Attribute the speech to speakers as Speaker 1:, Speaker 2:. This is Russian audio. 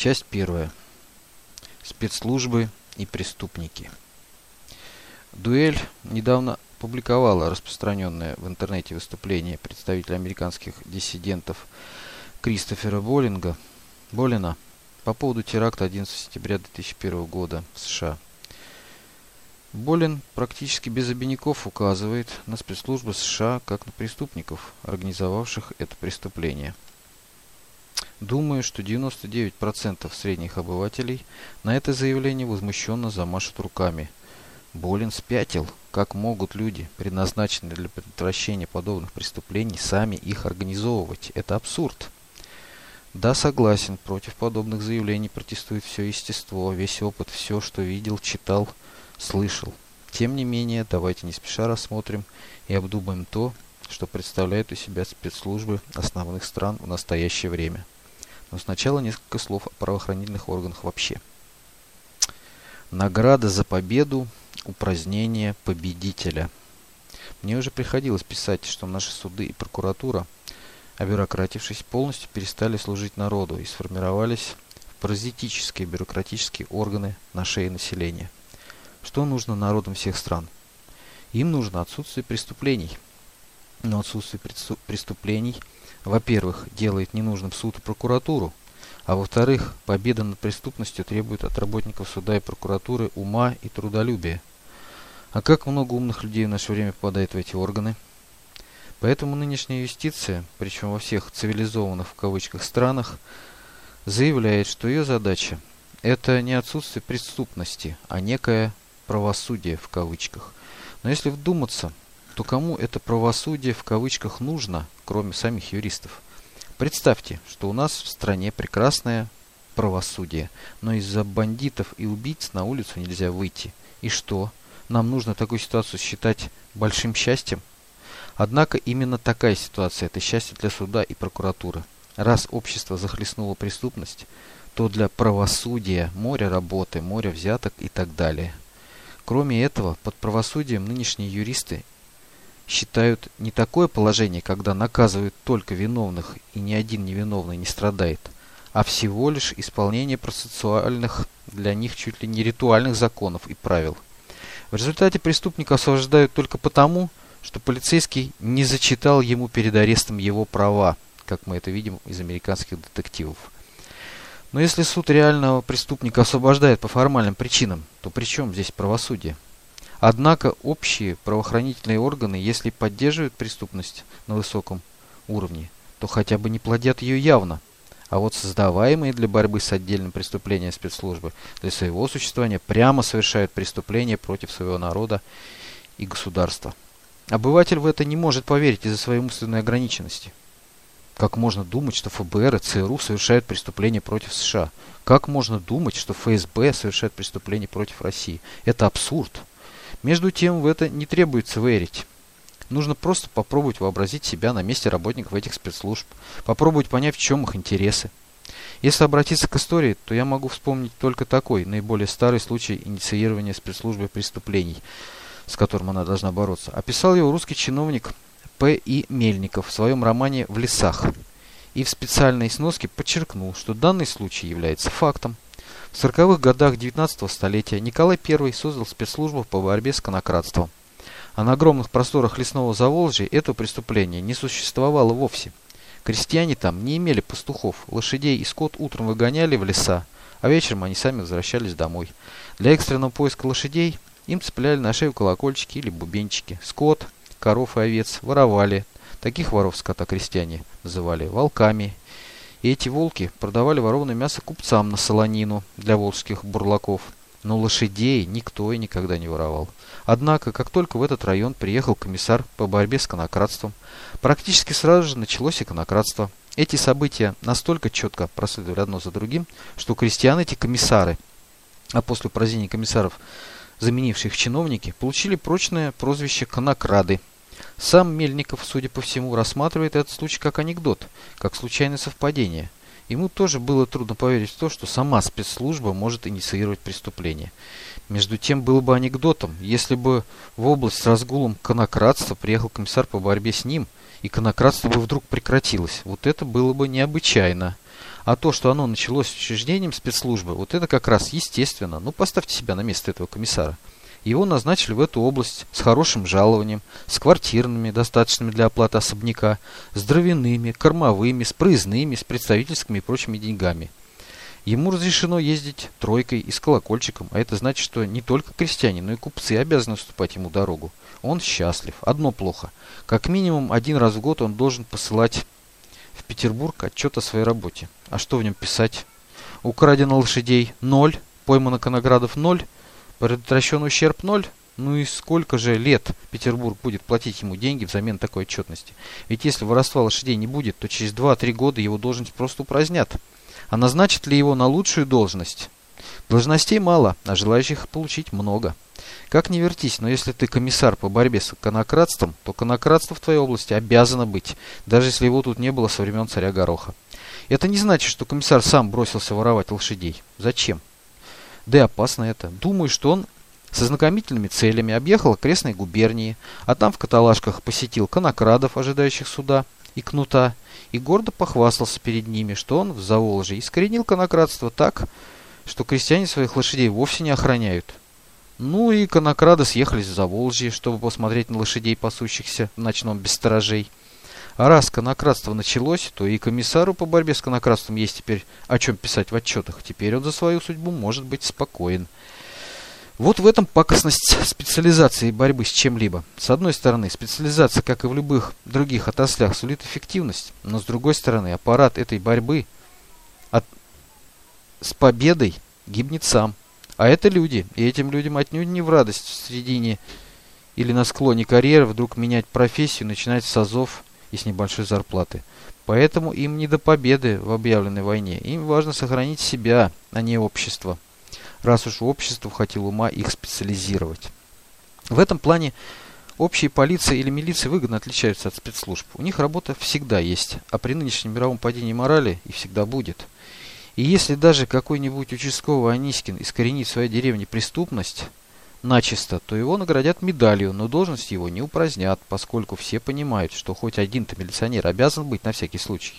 Speaker 1: Часть первая. Спецслужбы и преступники. Дуэль недавно публиковала распространенное в интернете выступление представителя американских диссидентов Кристофера Боллинга, Боллина по поводу теракта 11 сентября 2001 года в США. Болин практически без обиняков указывает на спецслужбы США как на преступников, организовавших это преступление. Думаю, что 99% средних обывателей на это заявление возмущенно замашут руками. Болин спятил. Как могут люди, предназначенные для предотвращения подобных преступлений, сами их организовывать? Это абсурд. Да, согласен, против подобных заявлений протестует все естество, весь опыт, все, что видел, читал, слышал. Тем не менее, давайте не спеша рассмотрим и обдумаем то, что представляют из себя спецслужбы основных стран в настоящее время. Но сначала несколько слов о правоохранительных органах вообще. Награда за победу, упразднение победителя. Мне уже приходилось писать, что наши суды и прокуратура – обюрократившись, полностью перестали служить народу и сформировались в паразитические бюрократические органы на шее населения. Что нужно народам всех стран? Им нужно отсутствие преступлений. Но отсутствие преступлений, во-первых, делает ненужным суд и прокуратуру, а во-вторых, победа над преступностью требует от работников суда и прокуратуры ума и трудолюбия. А как много умных людей в наше время попадает в эти органы – Поэтому нынешняя юстиция, причем во всех цивилизованных в кавычках странах, заявляет, что ее задача – это не отсутствие преступности, а некое правосудие в кавычках. Но если вдуматься, то кому это правосудие в кавычках нужно, кроме самих юристов? Представьте, что у нас в стране прекрасное правосудие, но из-за бандитов и убийц на улицу нельзя выйти. И что? Нам нужно такую ситуацию считать большим счастьем? Однако именно такая ситуация – это счастье для суда и прокуратуры. Раз общество захлестнуло преступность, то для правосудия море работы, море взяток и так далее. Кроме этого, под правосудием нынешние юристы считают не такое положение, когда наказывают только виновных и ни один невиновный не страдает, а всего лишь исполнение процессуальных для них чуть ли не ритуальных законов и правил. В результате преступника освобождают только потому, что полицейский не зачитал ему перед арестом его права, как мы это видим из американских детективов. Но если суд реального преступника освобождает по формальным причинам, то при чем здесь правосудие? Однако общие правоохранительные органы, если поддерживают преступность на высоком уровне, то хотя бы не плодят ее явно. А вот создаваемые для борьбы с отдельным преступлением спецслужбы для своего существования прямо совершают преступления против своего народа и государства. Обыватель в это не может поверить из-за своей умственной ограниченности. Как можно думать, что ФБР и ЦРУ совершают преступления против США? Как можно думать, что ФСБ совершает преступления против России? Это абсурд. Между тем, в это не требуется верить. Нужно просто попробовать вообразить себя на месте работников этих спецслужб, попробовать понять, в чем их интересы. Если обратиться к истории, то я могу вспомнить только такой, наиболее старый случай инициирования спецслужбы преступлений – с которым она должна бороться, описал его русский чиновник П. И. Мельников в своем романе «В лесах» и в специальной сноске подчеркнул, что данный случай является фактом. В 40-х годах 19 столетия Николай I создал спецслужбу по борьбе с конократством. А на огромных просторах лесного Заволжья этого преступления не существовало вовсе. Крестьяне там не имели пастухов, лошадей и скот утром выгоняли в леса, а вечером они сами возвращались домой. Для экстренного поиска лошадей им цепляли на шею колокольчики или бубенчики. Скот, коров и овец воровали. Таких воров скота крестьяне называли волками. И эти волки продавали ворованное мясо купцам на солонину для волжских бурлаков. Но лошадей никто и никогда не воровал. Однако, как только в этот район приехал комиссар по борьбе с конократством, практически сразу же началось иконократство. Эти события настолько четко проследовали одно за другим, что крестьян эти комиссары, а после упразднения комиссаров заменившие их чиновники, получили прочное прозвище «конокрады». Сам Мельников, судя по всему, рассматривает этот случай как анекдот, как случайное совпадение. Ему тоже было трудно поверить в то, что сама спецслужба может инициировать преступление. Между тем, было бы анекдотом, если бы в область с разгулом конократства приехал комиссар по борьбе с ним, и конократство бы вдруг прекратилось. Вот это было бы необычайно. А то, что оно началось с учреждением спецслужбы, вот это как раз естественно. Ну, поставьте себя на место этого комиссара. Его назначили в эту область с хорошим жалованием, с квартирными, достаточными для оплаты особняка, с дровяными, кормовыми, с проездными, с представительскими и прочими деньгами. Ему разрешено ездить тройкой и с колокольчиком, а это значит, что не только крестьяне, но и купцы обязаны уступать ему дорогу. Он счастлив. Одно плохо. Как минимум один раз в год он должен посылать в Петербург отчет о своей работе. А что в нем писать? Украдено лошадей – ноль, поймано коноградов – ноль, предотвращен ущерб – ноль. Ну и сколько же лет Петербург будет платить ему деньги взамен такой отчетности? Ведь если воровства лошадей не будет, то через 2-3 года его должность просто упразднят. А назначат ли его на лучшую должность? Должностей мало, а желающих получить много. Как не вертись, но если ты комиссар по борьбе с конократством, то конократство в твоей области обязано быть, даже если его тут не было со времен царя Гороха. Это не значит, что комиссар сам бросился воровать лошадей. Зачем? Да и опасно это. Думаю, что он со знакомительными целями объехал окрестные губернии, а там в каталажках посетил конокрадов, ожидающих суда, и кнута, и гордо похвастался перед ними, что он в Заволжье искоренил конократство так, что крестьяне своих лошадей вовсе не охраняют. Ну и конокрады съехались в Заволжье, чтобы посмотреть на лошадей, пасущихся в ночном без сторожей. А раз конократство началось, то и комиссару по борьбе с конократством есть теперь о чем писать в отчетах. Теперь он за свою судьбу может быть спокоен. Вот в этом пакостность специализации борьбы с чем-либо. С одной стороны, специализация, как и в любых других отраслях, сулит эффективность, но с другой стороны, аппарат этой борьбы от... с победой гибнет сам. А это люди, и этим людям отнюдь не в радость в середине или на склоне карьеры вдруг менять профессию, начинать с азов и с небольшой зарплаты. Поэтому им не до победы в объявленной войне. Им важно сохранить себя, а не общество. Раз уж общество хотело ума их специализировать. В этом плане общие полиция или милиция выгодно отличаются от спецслужб. У них работа всегда есть, а при нынешнем мировом падении морали и всегда будет. И если даже какой-нибудь участковый Анискин искоренит в своей деревне преступность, начисто, то его наградят медалью, но должность его не упразднят, поскольку все понимают, что хоть один-то милиционер обязан быть на всякий случай.